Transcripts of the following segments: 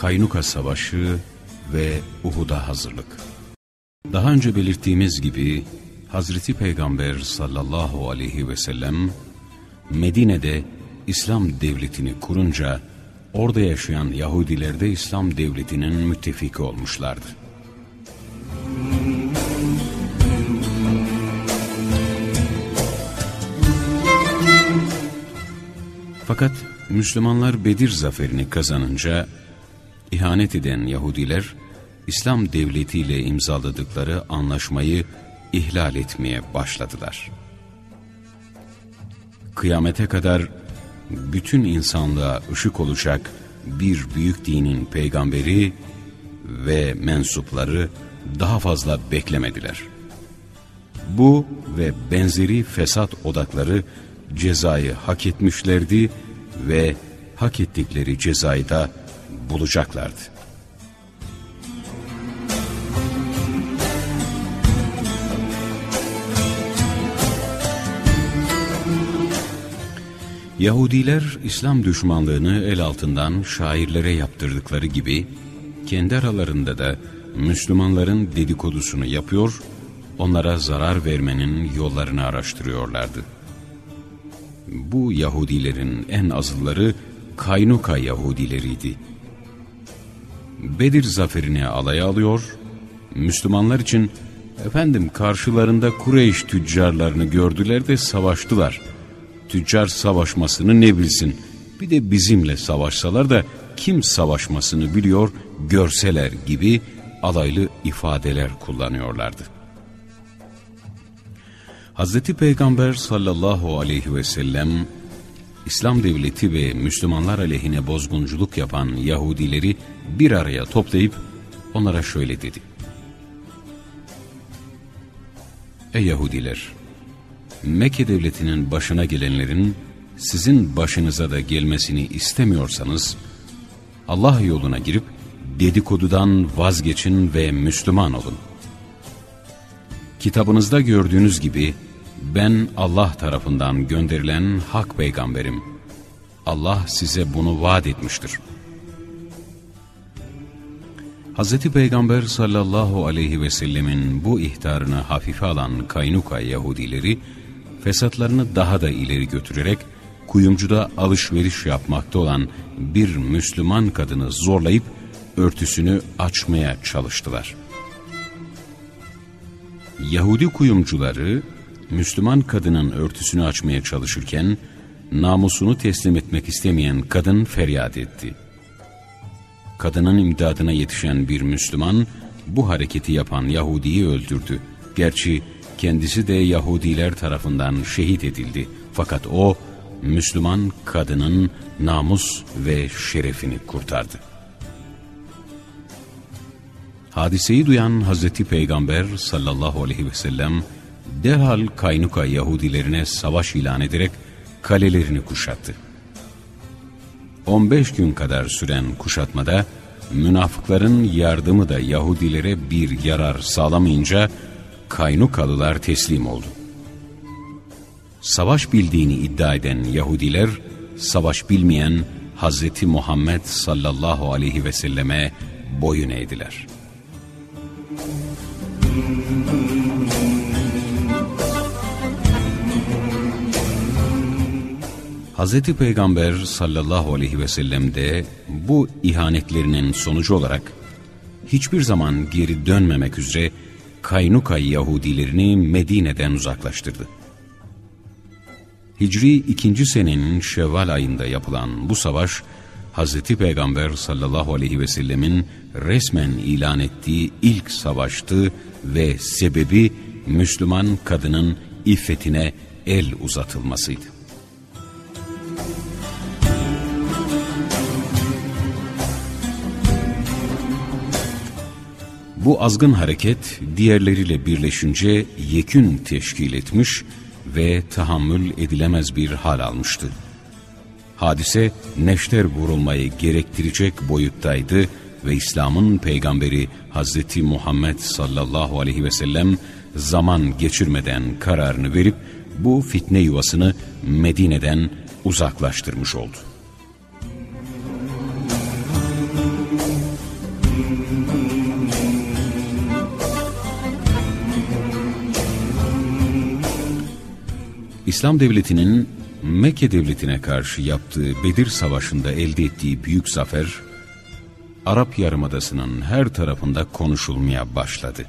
Kaynuka Savaşı ve Uhud'a hazırlık. Daha önce belirttiğimiz gibi Hazreti Peygamber sallallahu aleyhi ve sellem Medine'de İslam devletini kurunca orada yaşayan Yahudiler de İslam devletinin müttefiki olmuşlardı. Fakat Müslümanlar Bedir zaferini kazanınca ihanet eden Yahudiler İslam devletiyle imzaladıkları anlaşmayı ihlal etmeye başladılar. Kıyamete kadar bütün insanlığa ışık olacak bir büyük dinin peygamberi ve mensupları daha fazla beklemediler. Bu ve benzeri fesat odakları cezayı hak etmişlerdi ve hak ettikleri cezayı da bulacaklardı. Yahudiler İslam düşmanlığını el altından şairlere yaptırdıkları gibi kendi aralarında da Müslümanların dedikodusunu yapıyor, onlara zarar vermenin yollarını araştırıyorlardı. Bu Yahudilerin en azılları Kaynuka Yahudileriydi. Bedir zaferini alaya alıyor, Müslümanlar için efendim karşılarında Kureyş tüccarlarını gördüler de savaştılar. Tüccar savaşmasını ne bilsin, bir de bizimle savaşsalar da kim savaşmasını biliyor görseler gibi alaylı ifadeler kullanıyorlardı. Hazreti Peygamber sallallahu aleyhi ve sellem İslam devleti ve Müslümanlar aleyhine bozgunculuk yapan Yahudileri bir araya toplayıp onlara şöyle dedi. Ey Yahudiler! Mekke devletinin başına gelenlerin sizin başınıza da gelmesini istemiyorsanız Allah yoluna girip dedikodudan vazgeçin ve Müslüman olun. Kitabınızda gördüğünüz gibi ben Allah tarafından gönderilen hak peygamberim. Allah size bunu vaat etmiştir. Hz. Peygamber sallallahu aleyhi ve sellemin bu ihtarını hafife alan Kaynuka Yahudileri, fesatlarını daha da ileri götürerek, kuyumcuda alışveriş yapmakta olan bir Müslüman kadını zorlayıp, örtüsünü açmaya çalıştılar. Yahudi kuyumcuları, Müslüman kadının örtüsünü açmaya çalışırken, namusunu teslim etmek istemeyen kadın feryat etti. Kadının imdadına yetişen bir Müslüman, bu hareketi yapan Yahudi'yi öldürdü. Gerçi kendisi de Yahudiler tarafından şehit edildi. Fakat o, Müslüman kadının namus ve şerefini kurtardı. Hadiseyi duyan Hazreti Peygamber sallallahu aleyhi ve sellem derhal Kaynuka Yahudilerine savaş ilan ederek kalelerini kuşattı. 15 gün kadar süren kuşatmada münafıkların yardımı da Yahudilere bir yarar sağlamayınca Kaynukalılar teslim oldu. Savaş bildiğini iddia eden Yahudiler, savaş bilmeyen Hazreti Muhammed sallallahu aleyhi ve selleme boyun eğdiler. Hz. Peygamber sallallahu aleyhi ve sellem de bu ihanetlerinin sonucu olarak hiçbir zaman geri dönmemek üzere Kaynuka Yahudilerini Medine'den uzaklaştırdı. Hicri ikinci senenin Şevval ayında yapılan bu savaş, Hz. Peygamber sallallahu aleyhi ve sellemin resmen ilan ettiği ilk savaştı ve sebebi Müslüman kadının iffetine el uzatılmasıydı. Bu azgın hareket diğerleriyle birleşince yekün teşkil etmiş ve tahammül edilemez bir hal almıştı. Hadise neşter vurulmayı gerektirecek boyuttaydı ve İslam'ın peygamberi Hazreti Muhammed sallallahu aleyhi ve sellem zaman geçirmeden kararını verip bu fitne yuvasını Medine'den uzaklaştırmış oldu. İslam devletinin Mekke devletine karşı yaptığı Bedir Savaşı'nda elde ettiği büyük zafer, Arap Yarımadası'nın her tarafında konuşulmaya başladı.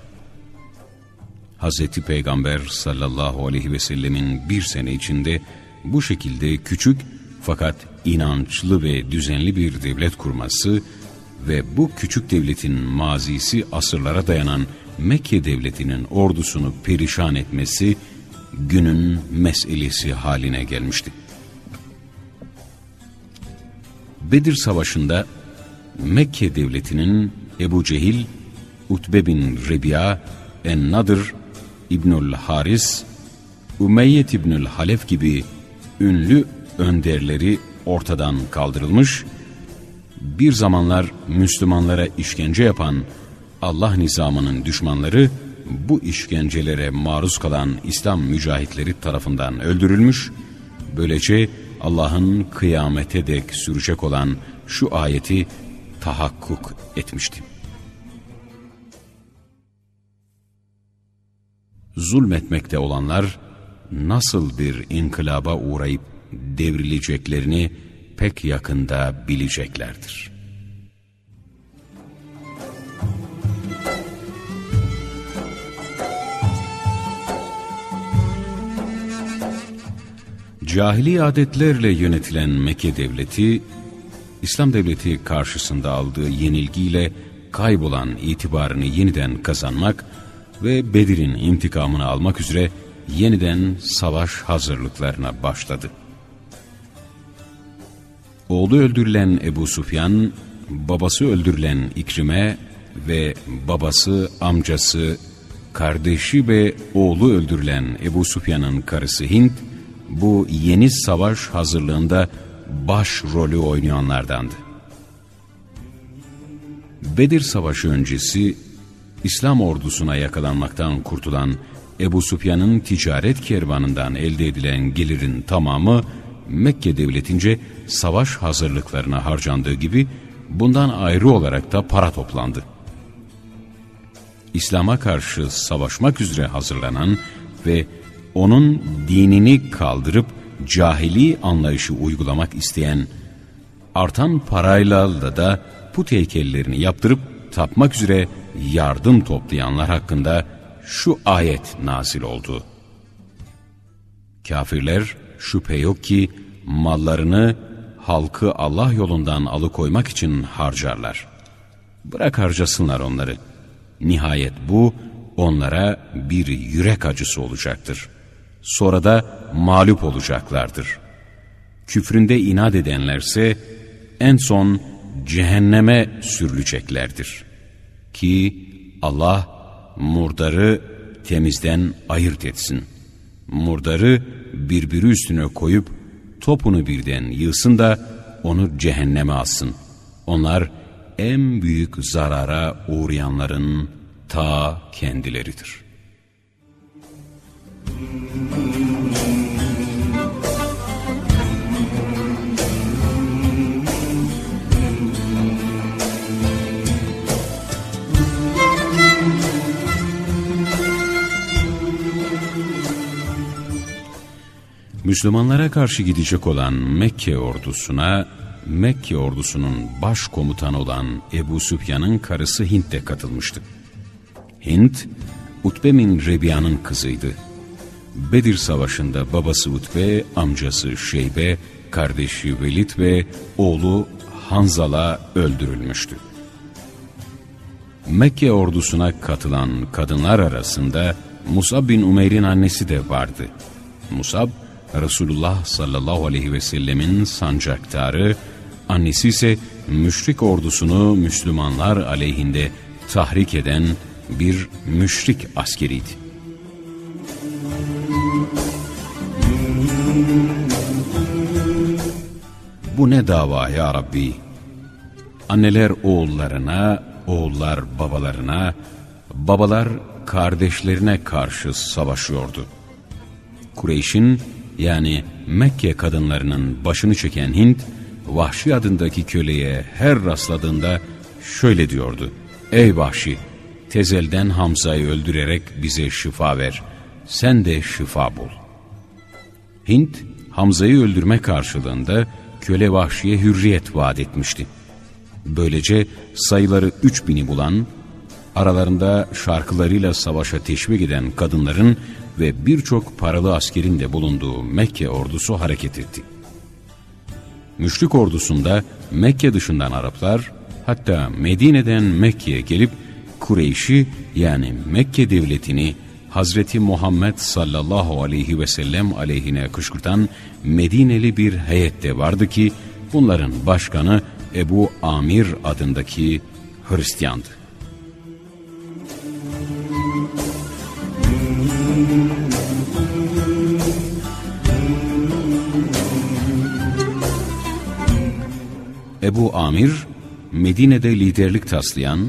Hz. Peygamber sallallahu aleyhi ve sellemin bir sene içinde bu şekilde küçük fakat inançlı ve düzenli bir devlet kurması ve bu küçük devletin mazisi asırlara dayanan Mekke devletinin ordusunu perişan etmesi günün meselesi haline gelmişti. Bedir Savaşı'nda Mekke devletinin Ebu Cehil, Utbe bin Rebi'a, En-Nadır, İbnül Haris, Umeyyet İbnül Halef gibi ünlü önderleri ortadan kaldırılmış, bir zamanlar Müslümanlara işkence yapan Allah nizamının düşmanları bu işkencelere maruz kalan İslam mücahitleri tarafından öldürülmüş, böylece Allah'ın kıyamete dek sürecek olan şu ayeti tahakkuk etmişti. Zulmetmekte olanlar nasıl bir inkılaba uğrayıp devrileceklerini pek yakında bileceklerdir. Cahili adetlerle yönetilen Mekke devleti, İslam devleti karşısında aldığı yenilgiyle kaybolan itibarını yeniden kazanmak ve Bedir'in intikamını almak üzere yeniden savaş hazırlıklarına başladı. Oğlu öldürülen Ebu Sufyan, babası öldürülen İkrime ve babası, amcası, kardeşi ve oğlu öldürülen Ebu Sufyan'ın karısı Hint, bu yeni savaş hazırlığında baş rolü oynayanlardandı. Bedir Savaşı öncesi İslam ordusuna yakalanmaktan kurtulan Ebu Sufyan'ın ticaret kervanından elde edilen gelirin tamamı Mekke devletince savaş hazırlıklarına harcandığı gibi bundan ayrı olarak da para toplandı. İslam'a karşı savaşmak üzere hazırlanan ve onun dinini kaldırıp cahili anlayışı uygulamak isteyen, artan parayla da da put heykellerini yaptırıp tapmak üzere yardım toplayanlar hakkında şu ayet nazil oldu. Kafirler şüphe yok ki mallarını halkı Allah yolundan alıkoymak için harcarlar. Bırak harcasınlar onları. Nihayet bu onlara bir yürek acısı olacaktır.'' sonra da mağlup olacaklardır. Küfründe inat edenlerse en son cehenneme sürüleceklerdir. Ki Allah murdarı temizden ayırt etsin. Murdarı birbiri üstüne koyup topunu birden yığsın da onu cehenneme alsın. Onlar en büyük zarara uğrayanların ta kendileridir.'' Müslümanlara karşı gidecek olan Mekke ordusuna Mekke ordusunun baş komutanı olan Ebu Süfyan'ın karısı Hint de katılmıştı. Hint, Utbe bin Rebiya'nın kızıydı. Bedir Savaşı'nda babası Utbe, amcası Şeybe, kardeşi Velid ve oğlu Hanzala öldürülmüştü. Mekke ordusuna katılan kadınlar arasında Musab bin Umeyr'in annesi de vardı. Musab, Resulullah sallallahu aleyhi ve sellemin sancaktarı, annesi ise müşrik ordusunu Müslümanlar aleyhinde tahrik eden bir müşrik askeriydi. Bu ne dava ya Rabbi? Anneler oğullarına, oğullar babalarına, babalar kardeşlerine karşı savaşıyordu. Kureyş'in yani Mekke kadınlarının başını çeken Hint, Vahşi adındaki köleye her rastladığında şöyle diyordu. Ey Vahşi! Tezelden Hamza'yı öldürerek bize şifa ver. Sen de şifa bul. Hint, Hamza'yı öldürme karşılığında köle Vahşi'ye hürriyet vaat etmişti. Böylece sayıları üç bini bulan, aralarında şarkılarıyla savaşa teşvik eden kadınların ve birçok paralı askerin de bulunduğu Mekke ordusu hareket etti. Müşrik ordusunda Mekke dışından Araplar, hatta Medine'den Mekke'ye gelip Kureyş'i yani Mekke devletini Hazreti Muhammed sallallahu aleyhi ve sellem aleyhine kışkırtan Medineli bir heyet de vardı ki bunların başkanı Ebu Amir adındaki Hristiyandı. Ebu Amir, Medine'de liderlik taslayan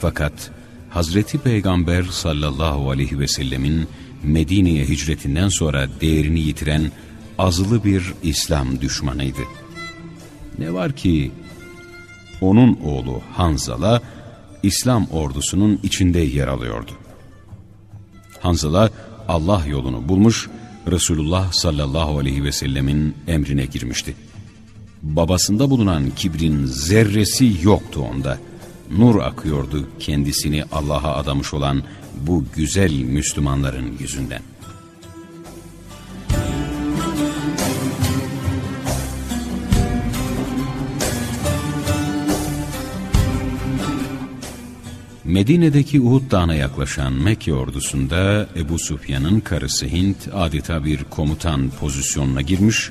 fakat Hazreti Peygamber sallallahu aleyhi ve sellemin Medine'ye hicretinden sonra değerini yitiren azılı bir İslam düşmanıydı. Ne var ki onun oğlu Hanzala İslam ordusunun içinde yer alıyordu. Hanzala Allah yolunu bulmuş, Resulullah sallallahu aleyhi ve sellemin emrine girmişti. Babasında bulunan kibrin zerresi yoktu onda. Nur akıyordu kendisini Allah'a adamış olan bu güzel Müslümanların yüzünden. Medine'deki Uhud Dağı'na yaklaşan Mekke ordusunda Ebu Sufyan'ın karısı Hint adeta bir komutan pozisyonuna girmiş,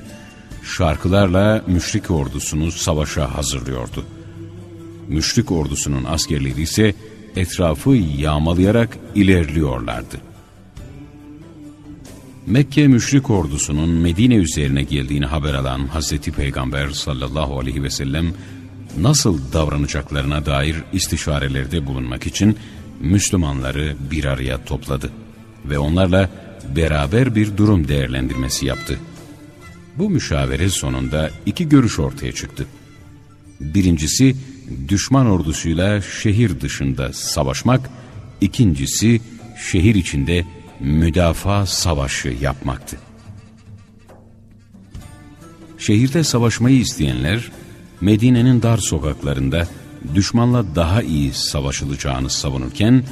şarkılarla müşrik ordusunu savaşa hazırlıyordu. Müşrik ordusunun askerleri ise etrafı yağmalayarak ilerliyorlardı. Mekke müşrik ordusunun Medine üzerine geldiğini haber alan Hazreti Peygamber sallallahu aleyhi ve sellem nasıl davranacaklarına dair istişarelerde bulunmak için Müslümanları bir araya topladı ve onlarla beraber bir durum değerlendirmesi yaptı. Bu müşavere sonunda iki görüş ortaya çıktı. Birincisi düşman ordusuyla şehir dışında savaşmak, ikincisi şehir içinde müdafaa savaşı yapmaktı. Şehirde savaşmayı isteyenler Medine'nin dar sokaklarında düşmanla daha iyi savaşılacağını savunurken,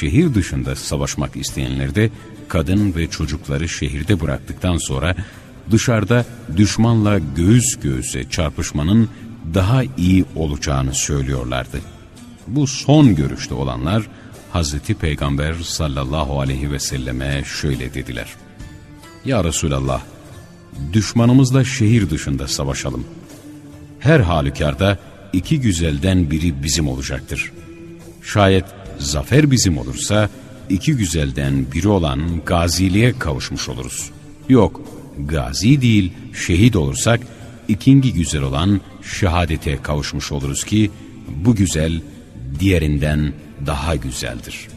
şehir dışında savaşmak isteyenler de kadın ve çocukları şehirde bıraktıktan sonra dışarıda düşmanla göğüs göğüse çarpışmanın daha iyi olacağını söylüyorlardı. Bu son görüşte olanlar Hazreti Peygamber sallallahu aleyhi ve selleme şöyle dediler. Ya Resulallah, düşmanımızla şehir dışında savaşalım. Her halükarda iki güzelden biri bizim olacaktır. Şayet zafer bizim olursa iki güzelden biri olan gaziliğe kavuşmuş oluruz. Yok, gazi değil şehit olursak ikinci güzel olan şehadete kavuşmuş oluruz ki bu güzel diğerinden daha güzeldir.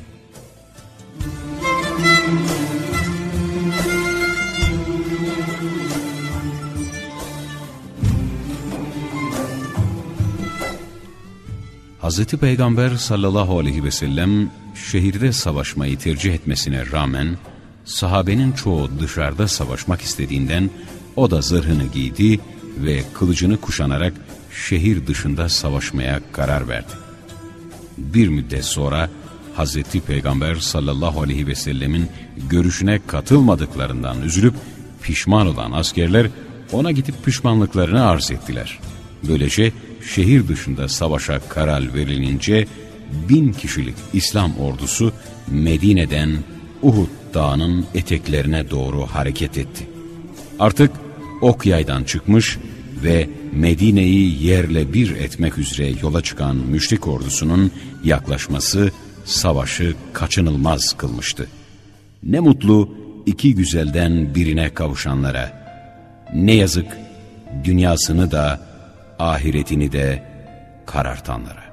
Hz. Peygamber sallallahu aleyhi ve sellem şehirde savaşmayı tercih etmesine rağmen sahabenin çoğu dışarıda savaşmak istediğinden o da zırhını giydi ve kılıcını kuşanarak şehir dışında savaşmaya karar verdi. Bir müddet sonra Hazreti Peygamber sallallahu aleyhi ve sellemin görüşüne katılmadıklarından üzülüp pişman olan askerler ona gidip pişmanlıklarını arz ettiler. Böylece şehir dışında savaşa karar verilince bin kişilik İslam ordusu Medine'den Uhud dağının eteklerine doğru hareket etti. Artık ok yaydan çıkmış ve Medine'yi yerle bir etmek üzere yola çıkan müşrik ordusunun yaklaşması savaşı kaçınılmaz kılmıştı. Ne mutlu iki güzelden birine kavuşanlara. Ne yazık dünyasını da ahiretini de karartanlara.